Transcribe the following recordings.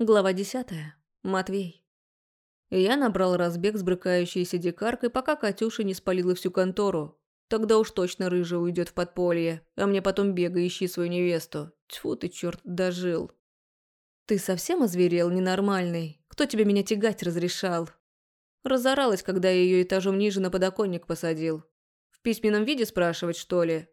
Глава десятая. Матвей. Я набрал разбег с брыкающейся дикаркой, пока Катюша не спалила всю контору. Тогда уж точно рыжая уйдет в подполье, а мне потом бегай ищи свою невесту. Тьфу ты, черт, дожил. Ты совсем озверел, ненормальный? Кто тебе меня тягать разрешал? Разоралась, когда я ее этажом ниже на подоконник посадил. В письменном виде спрашивать, что ли?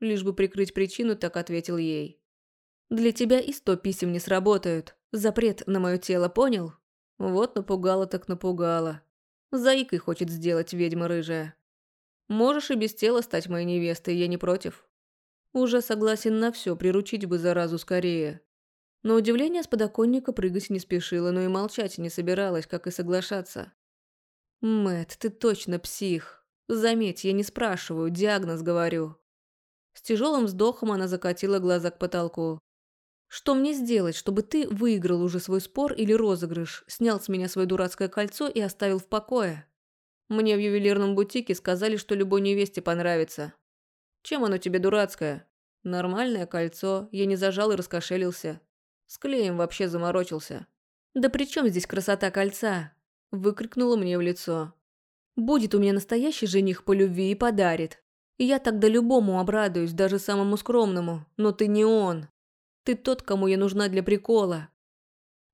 Лишь бы прикрыть причину, так ответил ей. Для тебя и сто писем не сработают. Запрет на мое тело, понял? Вот напугала так напугала. Заикой хочет сделать ведьма рыжая. Можешь и без тела стать моей невестой, я не против. Уже согласен на все, приручить бы заразу скорее. Но удивление с подоконника прыгать не спешила, но и молчать не собиралась, как и соглашаться. Мэт, ты точно псих. Заметь, я не спрашиваю, диагноз говорю. С тяжелым вздохом она закатила глаза к потолку. Что мне сделать, чтобы ты выиграл уже свой спор или розыгрыш, снял с меня свое дурацкое кольцо и оставил в покое? Мне в ювелирном бутике сказали, что любой невесте понравится. Чем оно тебе дурацкое? Нормальное кольцо, я не зажал и раскошелился. С клеем вообще заморочился. Да при чем здесь красота кольца? Выкрикнула мне в лицо. Будет у меня настоящий жених по любви и подарит. я тогда любому обрадуюсь, даже самому скромному, но ты не он. Ты тот, кому я нужна для прикола».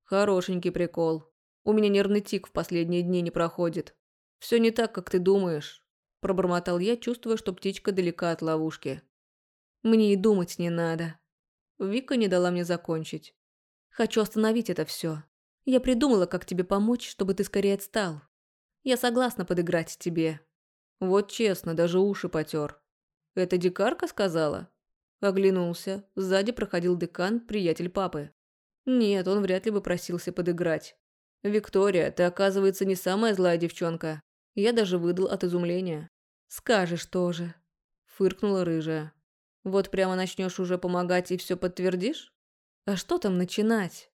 «Хорошенький прикол. У меня нервный тик в последние дни не проходит. Все не так, как ты думаешь», – пробормотал я, чувствуя, что птичка далека от ловушки. «Мне и думать не надо». Вика не дала мне закончить. «Хочу остановить это все. Я придумала, как тебе помочь, чтобы ты скорее отстал. Я согласна подыграть тебе». Вот честно, даже уши потер. «Это дикарка сказала?» Оглянулся. Сзади проходил декан, приятель папы. Нет, он вряд ли бы просился подыграть. «Виктория, ты, оказывается, не самая злая девчонка». Я даже выдал от изумления. «Скажешь тоже», – фыркнула рыжая. «Вот прямо начнешь уже помогать и все подтвердишь? А что там начинать?»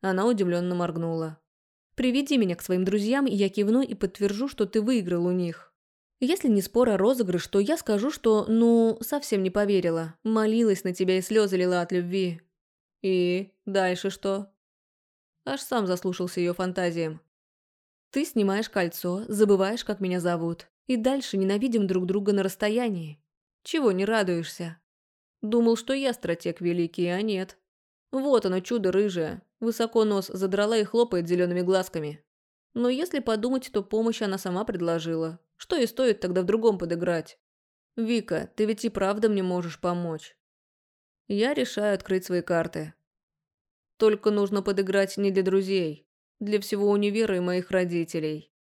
Она удивленно моргнула. «Приведи меня к своим друзьям, и я кивну и подтвержу, что ты выиграл у них». Если не спор, а розыгрыш, то я скажу, что, ну, совсем не поверила. Молилась на тебя и слезы лила от любви. И дальше что? Аж сам заслушался ее фантазиям. Ты снимаешь кольцо, забываешь, как меня зовут. И дальше ненавидим друг друга на расстоянии. Чего не радуешься? Думал, что я стратег великий, а нет. Вот оно, чудо рыжее. Высоко нос задрала и хлопает зелеными глазками. Но если подумать, то помощь она сама предложила. Что и стоит тогда в другом подыграть? Вика, ты ведь и правда мне можешь помочь. Я решаю открыть свои карты. Только нужно подыграть не для друзей, для всего универа и моих родителей.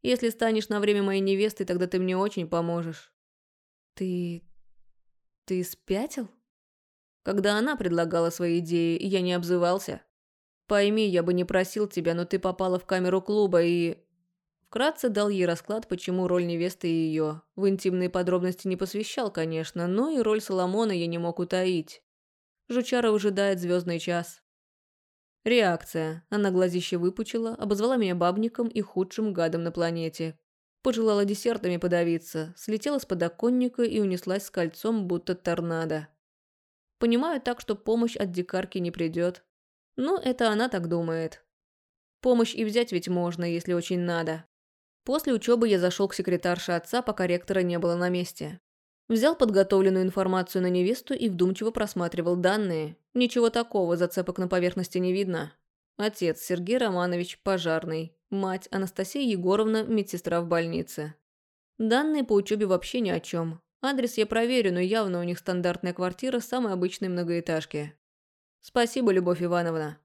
Если станешь на время моей невестой, тогда ты мне очень поможешь. Ты... ты спятил? Когда она предлагала свои идеи, я не обзывался. Пойми, я бы не просил тебя, но ты попала в камеру клуба и... Вкратце дал ей расклад, почему роль невесты ее. В интимные подробности не посвящал, конечно, но и роль Соломона я не мог утаить. Жучара выжидает звездный час. Реакция. Она глазище выпучила, обозвала меня бабником и худшим гадом на планете. Пожелала десертами подавиться, слетела с подоконника и унеслась с кольцом, будто торнадо. Понимаю так, что помощь от дикарки не придет. Ну, это она так думает. Помощь и взять ведь можно, если очень надо. После учебы я зашел к секретарше отца, пока ректора не было на месте. Взял подготовленную информацию на невесту и вдумчиво просматривал данные. Ничего такого, зацепок на поверхности не видно. Отец Сергей Романович, пожарный. Мать Анастасия Егоровна, медсестра в больнице. Данные по учебе вообще ни о чем. Адрес я проверю, но явно у них стандартная квартира самой обычной многоэтажки. Спасибо, Любовь Ивановна.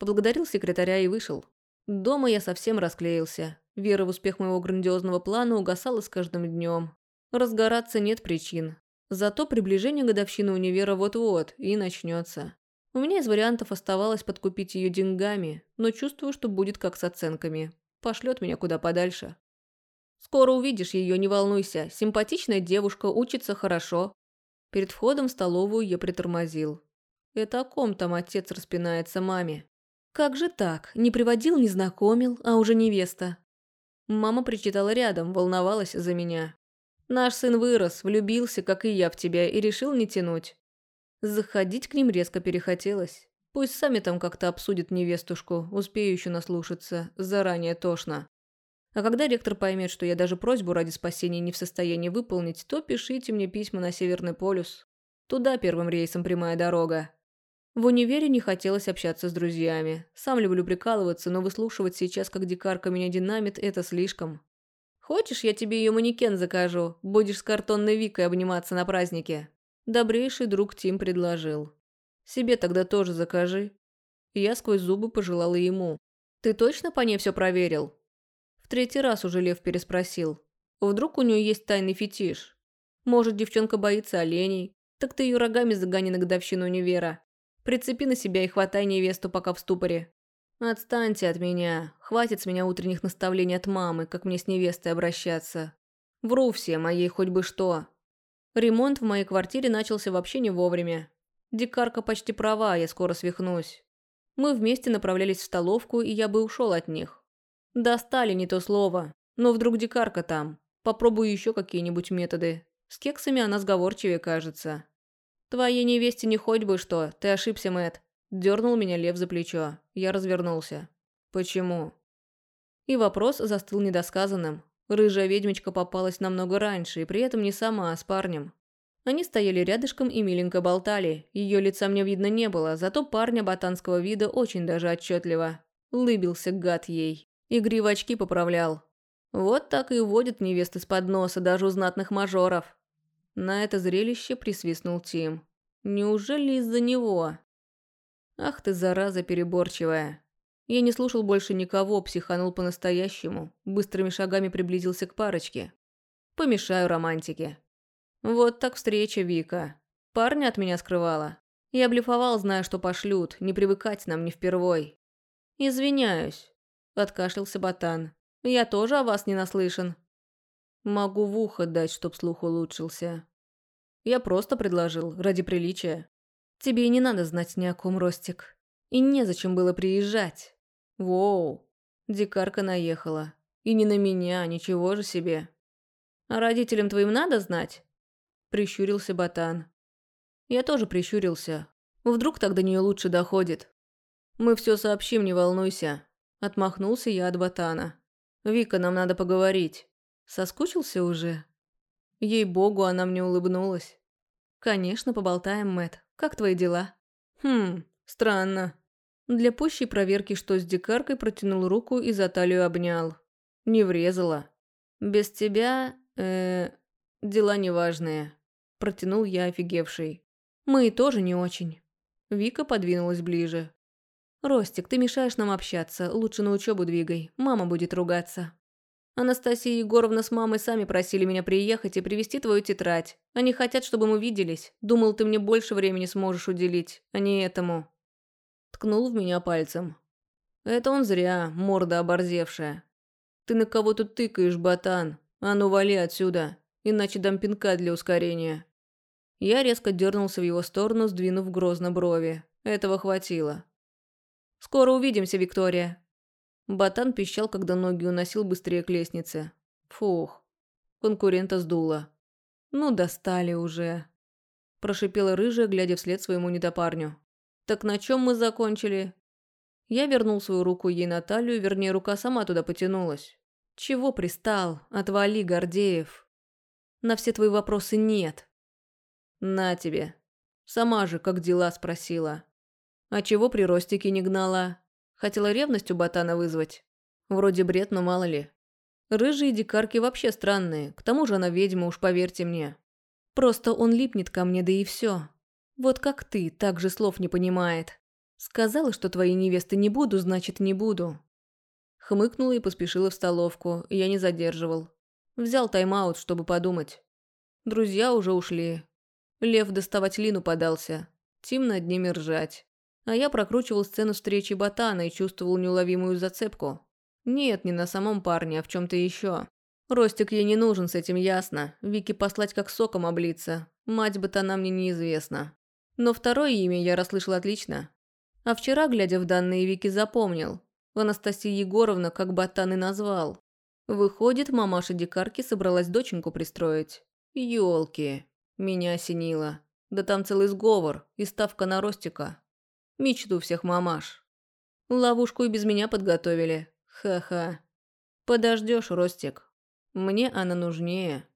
Поблагодарил секретаря и вышел. Дома я совсем расклеился. Вера в успех моего грандиозного плана угасала с каждым днем. Разгораться нет причин. Зато приближение годовщины универа вот-вот и начнется. У меня из вариантов оставалось подкупить ее деньгами, но чувствую, что будет как с оценками. Пошлет меня куда подальше. Скоро увидишь ее, не волнуйся. Симпатичная девушка, учится хорошо. Перед входом в столовую я притормозил. Это о ком там отец распинается маме? Как же так? Не приводил, не знакомил, а уже невеста. Мама причитала рядом, волновалась за меня. Наш сын вырос, влюбился, как и я в тебя, и решил не тянуть. Заходить к ним резко перехотелось. Пусть сами там как-то обсудят невестушку, успею еще наслушаться, заранее тошно. А когда ректор поймет, что я даже просьбу ради спасения не в состоянии выполнить, то пишите мне письма на Северный полюс. Туда первым рейсом прямая дорога. В универе не хотелось общаться с друзьями. Сам люблю прикалываться, но выслушивать сейчас, как дикарка меня динамит, это слишком. Хочешь, я тебе ее манекен закажу? Будешь с картонной Викой обниматься на празднике?» Добрейший друг Тим предложил. «Себе тогда тоже закажи». Я сквозь зубы пожелала ему. «Ты точно по ней все проверил?» В третий раз уже Лев переспросил. «Вдруг у нее есть тайный фетиш? Может, девчонка боится оленей? Так ты ее рогами загони на годовщину универа. Прицепи на себя и хватай невесту, пока в ступоре. «Отстаньте от меня. Хватит с меня утренних наставлений от мамы, как мне с невестой обращаться. Вру все, моей хоть бы что». Ремонт в моей квартире начался вообще не вовремя. Дикарка почти права, я скоро свихнусь. Мы вместе направлялись в столовку, и я бы ушел от них. Достали не то слово, но вдруг дикарка там. Попробую еще какие-нибудь методы. С кексами она сговорчивее кажется. Твоей невесте не хоть бы что, ты ошибся, Мэтт. Дернул меня лев за плечо. Я развернулся. «Почему?» И вопрос застыл недосказанным. Рыжая ведьмочка попалась намного раньше, и при этом не сама, а с парнем. Они стояли рядышком и миленько болтали. Ее лица мне видно не было, зато парня ботанского вида очень даже отчетливо. Лыбился гад ей. Игри в очки поправлял. Вот так и уводят невесты с подноса даже у знатных мажоров. На это зрелище присвистнул Тим. Неужели из-за него? Ах ты, зараза переборчивая. Я не слушал больше никого, психанул по-настоящему, быстрыми шагами приблизился к парочке. Помешаю романтике. Вот так встреча, Вика. Парня от меня скрывала. Я блефовал, зная, что пошлют, не привыкать нам не впервой. «Извиняюсь», – откашлялся Ботан. «Я тоже о вас не наслышан». «Могу в ухо дать, чтоб слух улучшился». Я просто предложил, ради приличия. Тебе и не надо знать ни о ком, Ростик. И незачем было приезжать. Воу, дикарка наехала. И не на меня, ничего же себе. А родителям твоим надо знать? Прищурился Ботан. Я тоже прищурился. Вдруг так до нее лучше доходит. Мы все сообщим, не волнуйся. Отмахнулся я от Ботана. Вика, нам надо поговорить. Соскучился уже? Ей-богу, она мне улыбнулась. Конечно, поболтаем, Мэт. Как твои дела?» «Хм, странно». Для пущей проверки, что с дикаркой, протянул руку и за талию обнял. Не врезала. «Без тебя... э дела неважные», – протянул я офигевший. «Мы тоже не очень». Вика подвинулась ближе. «Ростик, ты мешаешь нам общаться, лучше на учебу двигай, мама будет ругаться». Анастасия Егоровна с мамой сами просили меня приехать и привезти твою тетрадь. Они хотят, чтобы мы виделись. Думал, ты мне больше времени сможешь уделить, а не этому». Ткнул в меня пальцем. «Это он зря, морда оборзевшая. Ты на кого тут тыкаешь, ботан? А ну вали отсюда, иначе дам пинка для ускорения». Я резко дернулся в его сторону, сдвинув грозно брови. Этого хватило. «Скоро увидимся, Виктория», Батан пищал, когда ноги уносил быстрее к лестнице. Фух. Конкурента сдуло. «Ну, достали уже», – прошипела рыжая, глядя вслед своему недопарню. «Так на чем мы закончили?» Я вернул свою руку ей на талию, вернее, рука сама туда потянулась. «Чего пристал? Отвали, Гордеев!» «На все твои вопросы нет». «На тебе. Сама же, как дела?» – спросила. «А чего при ростике не гнала?» Хотела ревность у ботана вызвать. Вроде бред, но мало ли. Рыжие дикарки вообще странные, к тому же она ведьма, уж поверьте мне. Просто он липнет ко мне, да и все. Вот как ты, так же слов не понимает. Сказала, что твоей невесты не буду, значит не буду. Хмыкнула и поспешила в столовку, я не задерживал. Взял тайм-аут, чтобы подумать. Друзья уже ушли. Лев доставать Лину подался. Тим над ними ржать. А я прокручивал сцену встречи Ботана и чувствовал неуловимую зацепку. Нет, не на самом парне, а в чем-то еще. Ростик ей не нужен, с этим ясно. Вики послать как соком облиться. Мать Ботана мне неизвестна. Но второе имя я расслышал отлично. А вчера, глядя в данные, Вики запомнил. Анастасия Егоровна как Ботан и назвал. Выходит, мамаша дикарки собралась доченьку пристроить. Ёлки. Меня осенило. Да там целый сговор и ставка на Ростика. Мечту всех мамаш. Ловушку и без меня подготовили. Ха-ха. Подождешь, Ростик. Мне она нужнее.